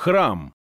Храм.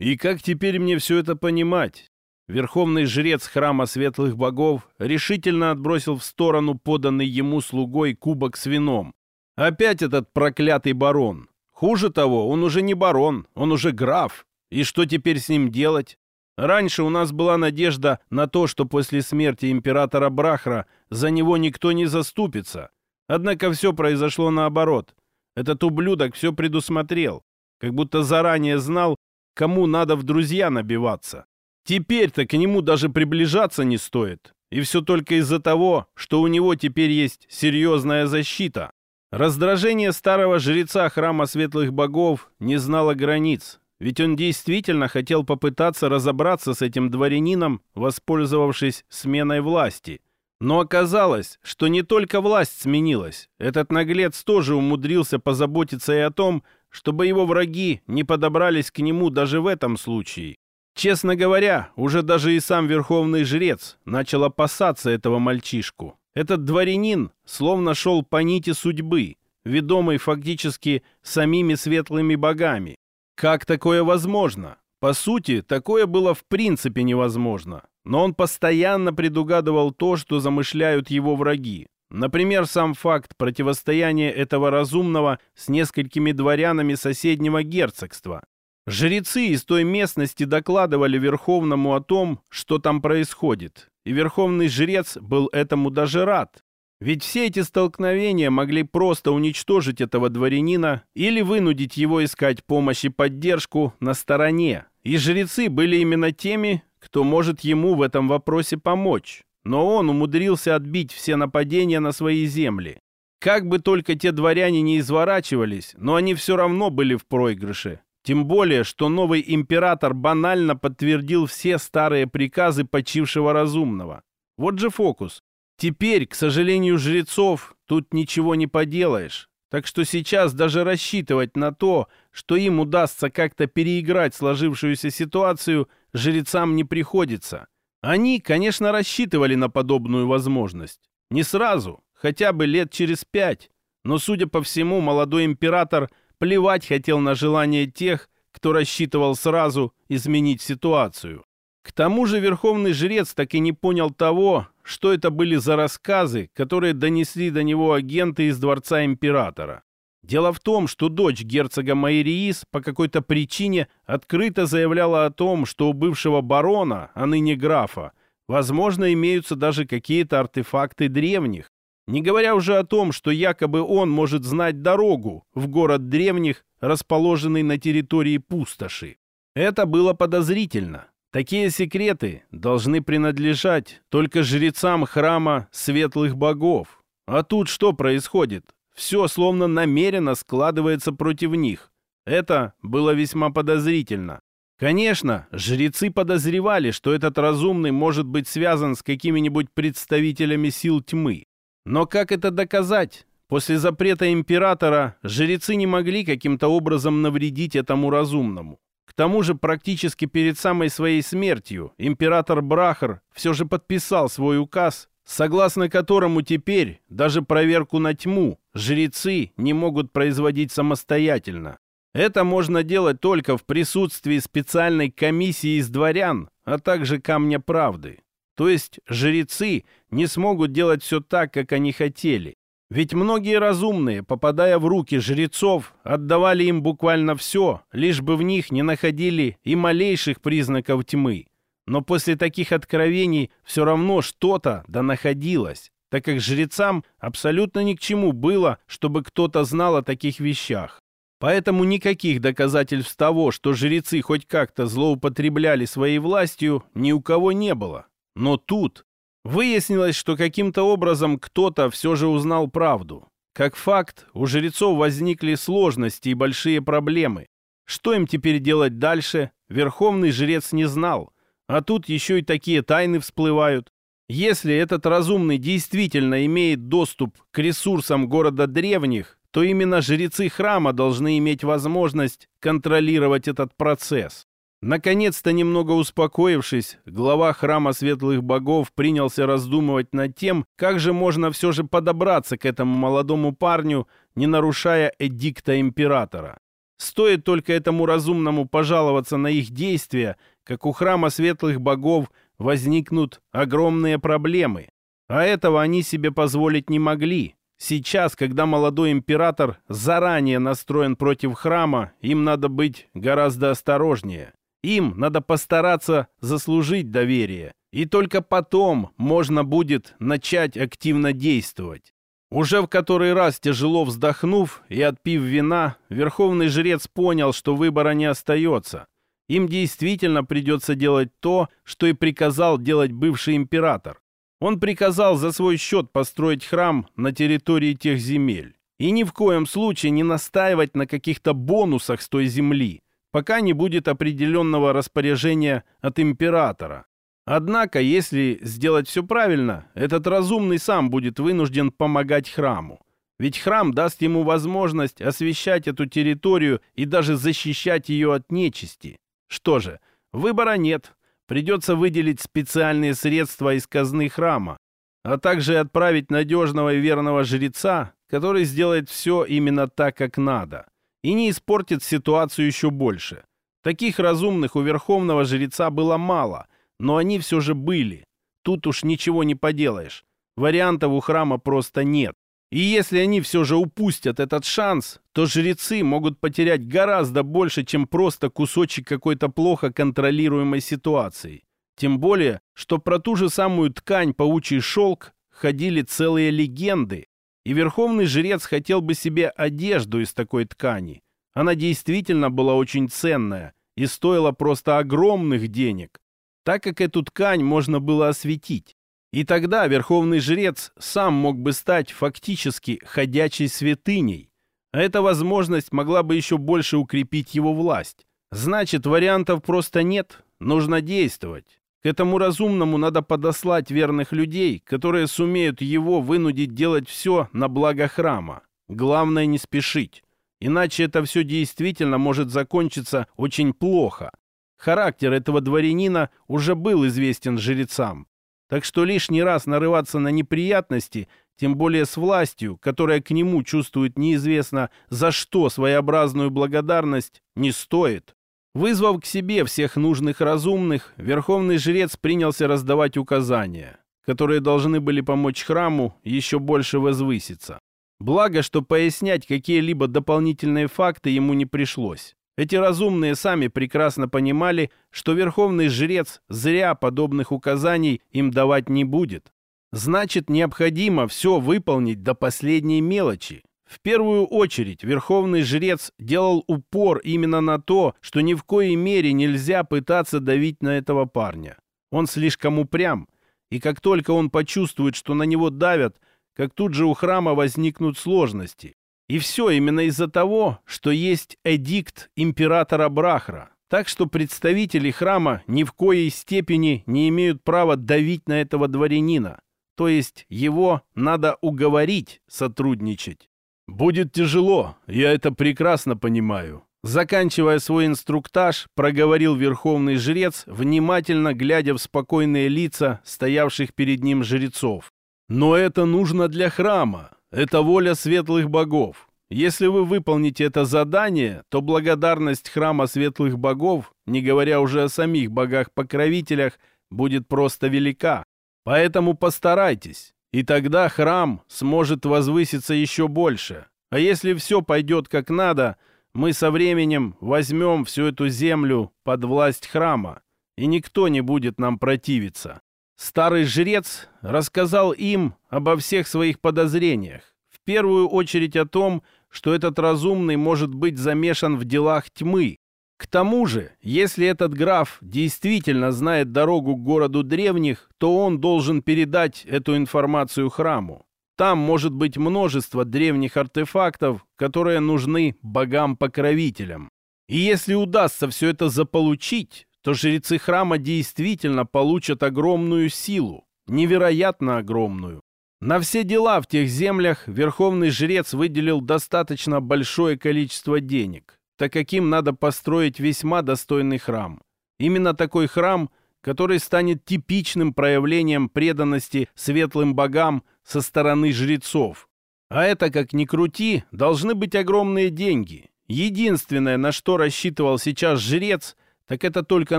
И как теперь мне все это понимать? Верховный жрец храма светлых богов решительно отбросил в сторону поданный ему слугой кубок с вином. Опять этот проклятый барон. Хуже того, он уже не барон, он уже граф. И что теперь с ним делать? Раньше у нас была надежда на то, что после смерти императора Брахра за него никто не заступится. Однако все произошло наоборот. Этот ублюдок все предусмотрел, как будто заранее знал, кому надо в друзья набиваться. Теперь-то к нему даже приближаться не стоит. И все только из-за того, что у него теперь есть серьезная защита. Раздражение старого жреца храма светлых богов не знало границ. Ведь он действительно хотел попытаться разобраться с этим дворянином, воспользовавшись сменой власти. Но оказалось, что не только власть сменилась. Этот наглец тоже умудрился позаботиться и о том, чтобы его враги не подобрались к нему даже в этом случае. Честно говоря, уже даже и сам верховный жрец начал опасаться этого мальчишку. Этот дворянин словно шел по нити судьбы, ведомый фактически самими светлыми богами. Как такое возможно? По сути, такое было в принципе невозможно. Но он постоянно предугадывал то, что замышляют его враги. Например, сам факт противостояния этого разумного с несколькими дворянами соседнего герцогства. Жрецы из той местности докладывали Верховному о том, что там происходит. И Верховный жрец был этому даже рад. Ведь все эти столкновения могли просто уничтожить этого дворянина или вынудить его искать помощь и поддержку на стороне. И жрецы были именно теми, кто может ему в этом вопросе помочь. Но он умудрился отбить все нападения на свои земли. Как бы только те дворяне не изворачивались, но они все равно были в проигрыше. Тем более, что новый император банально подтвердил все старые приказы почившего разумного. Вот же фокус. Теперь, к сожалению, жрецов тут ничего не поделаешь. Так что сейчас даже рассчитывать на то, что им удастся как-то переиграть сложившуюся ситуацию, жрецам не приходится. Они, конечно, рассчитывали на подобную возможность. Не сразу, хотя бы лет через пять. Но, судя по всему, молодой император плевать хотел на желание тех, кто рассчитывал сразу изменить ситуацию. К тому же верховный жрец так и не понял того, что это были за рассказы, которые донесли до него агенты из дворца императора. Дело в том, что дочь герцога Майриис по какой-то причине открыто заявляла о том, что у бывшего барона, а ныне графа, возможно, имеются даже какие-то артефакты древних. Не говоря уже о том, что якобы он может знать дорогу в город древних, расположенный на территории пустоши. Это было подозрительно. Такие секреты должны принадлежать только жрецам храма светлых богов. А тут что происходит? Все словно намеренно складывается против них. Это было весьма подозрительно. Конечно, жрецы подозревали, что этот разумный может быть связан с какими-нибудь представителями сил тьмы. Но как это доказать? После запрета императора жрецы не могли каким-то образом навредить этому разумному. К тому же практически перед самой своей смертью император Брахар все же подписал свой указ, согласно которому теперь даже проверку на тьму жрецы не могут производить самостоятельно. Это можно делать только в присутствии специальной комиссии из дворян, а также камня правды. То есть жрецы не смогут делать все так, как они хотели. Ведь многие разумные, попадая в руки жрецов, отдавали им буквально все, лишь бы в них не находили и малейших признаков тьмы. Но после таких откровений все равно что-то да находилось, так как жрецам абсолютно ни к чему было, чтобы кто-то знал о таких вещах. Поэтому никаких доказательств того, что жрецы хоть как-то злоупотребляли своей властью, ни у кого не было. Но тут Выяснилось, что каким-то образом кто-то все же узнал правду. Как факт, у жрецов возникли сложности и большие проблемы. Что им теперь делать дальше, верховный жрец не знал. А тут еще и такие тайны всплывают. Если этот разумный действительно имеет доступ к ресурсам города древних, то именно жрецы храма должны иметь возможность контролировать этот процесс. Наконец-то, немного успокоившись, глава храма светлых богов принялся раздумывать над тем, как же можно все же подобраться к этому молодому парню, не нарушая эдикта императора. Стоит только этому разумному пожаловаться на их действия, как у храма светлых богов возникнут огромные проблемы. А этого они себе позволить не могли. Сейчас, когда молодой император заранее настроен против храма, им надо быть гораздо осторожнее. Им надо постараться заслужить доверие. И только потом можно будет начать активно действовать. Уже в который раз тяжело вздохнув и отпив вина, верховный жрец понял, что выбора не остается. Им действительно придется делать то, что и приказал делать бывший император. Он приказал за свой счет построить храм на территории тех земель. И ни в коем случае не настаивать на каких-то бонусах с той земли, пока не будет определенного распоряжения от императора. Однако, если сделать все правильно, этот разумный сам будет вынужден помогать храму. Ведь храм даст ему возможность освещать эту территорию и даже защищать ее от нечисти. Что же, выбора нет. Придется выделить специальные средства из казны храма, а также отправить надежного и верного жреца, который сделает все именно так, как надо, и не испортит ситуацию еще больше. Таких разумных у верховного жреца было мало – но они все же были. Тут уж ничего не поделаешь. Вариантов у храма просто нет. И если они все же упустят этот шанс, то жрецы могут потерять гораздо больше, чем просто кусочек какой-то плохо контролируемой ситуации. Тем более, что про ту же самую ткань паучий шелк ходили целые легенды. И верховный жрец хотел бы себе одежду из такой ткани. Она действительно была очень ценная и стоила просто огромных денег так как эту ткань можно было осветить. И тогда верховный жрец сам мог бы стать фактически ходячей святыней. Эта возможность могла бы еще больше укрепить его власть. Значит, вариантов просто нет, нужно действовать. К этому разумному надо подослать верных людей, которые сумеют его вынудить делать все на благо храма. Главное не спешить. Иначе это все действительно может закончиться очень плохо. Характер этого дворянина уже был известен жрецам. Так что лишний раз нарываться на неприятности, тем более с властью, которая к нему чувствует неизвестно за что своеобразную благодарность, не стоит. Вызвав к себе всех нужных разумных, верховный жрец принялся раздавать указания, которые должны были помочь храму еще больше возвыситься. Благо, что пояснять какие-либо дополнительные факты ему не пришлось. Эти разумные сами прекрасно понимали, что верховный жрец зря подобных указаний им давать не будет. Значит, необходимо все выполнить до последней мелочи. В первую очередь верховный жрец делал упор именно на то, что ни в коей мере нельзя пытаться давить на этого парня. Он слишком упрям, и как только он почувствует, что на него давят, как тут же у храма возникнут сложности. И все именно из-за того, что есть эдикт императора Брахра. Так что представители храма ни в коей степени не имеют права давить на этого дворянина. То есть его надо уговорить сотрудничать. Будет тяжело, я это прекрасно понимаю. Заканчивая свой инструктаж, проговорил верховный жрец, внимательно глядя в спокойные лица стоявших перед ним жрецов. Но это нужно для храма. Это воля светлых богов. Если вы выполните это задание, то благодарность храма светлых богов, не говоря уже о самих богах-покровителях, будет просто велика. Поэтому постарайтесь, и тогда храм сможет возвыситься еще больше. А если все пойдет как надо, мы со временем возьмем всю эту землю под власть храма, и никто не будет нам противиться. Старый жрец рассказал им обо всех своих подозрениях. В первую очередь о том, что этот разумный может быть замешан в делах тьмы. К тому же, если этот граф действительно знает дорогу к городу древних, то он должен передать эту информацию храму. Там может быть множество древних артефактов, которые нужны богам-покровителям. И если удастся все это заполучить, то жрецы храма действительно получат огромную силу, невероятно огромную. На все дела в тех землях верховный жрец выделил достаточно большое количество денег, так каким надо построить весьма достойный храм. Именно такой храм, который станет типичным проявлением преданности светлым богам со стороны жрецов. А это, как ни крути, должны быть огромные деньги, Единственное, на что рассчитывал сейчас жрец, так это только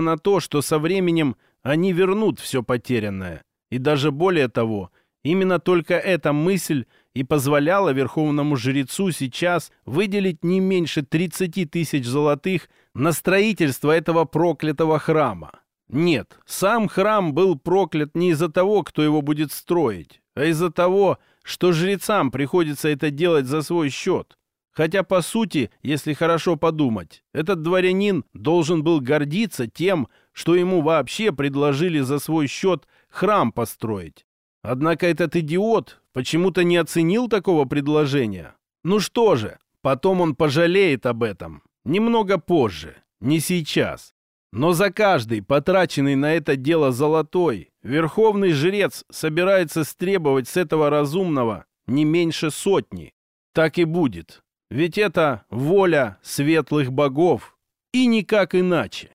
на то, что со временем они вернут все потерянное. И даже более того, именно только эта мысль и позволяла верховному жрецу сейчас выделить не меньше 30 тысяч золотых на строительство этого проклятого храма. Нет, сам храм был проклят не из-за того, кто его будет строить, а из-за того, что жрецам приходится это делать за свой счет. Хотя, по сути, если хорошо подумать, этот дворянин должен был гордиться тем, что ему вообще предложили за свой счет храм построить. Однако этот идиот почему-то не оценил такого предложения. Ну что же, потом он пожалеет об этом. Немного позже, не сейчас. Но за каждый потраченный на это дело золотой, верховный жрец собирается стребовать с этого разумного не меньше сотни. Так и будет. Ведь это воля светлых богов. И никак иначе.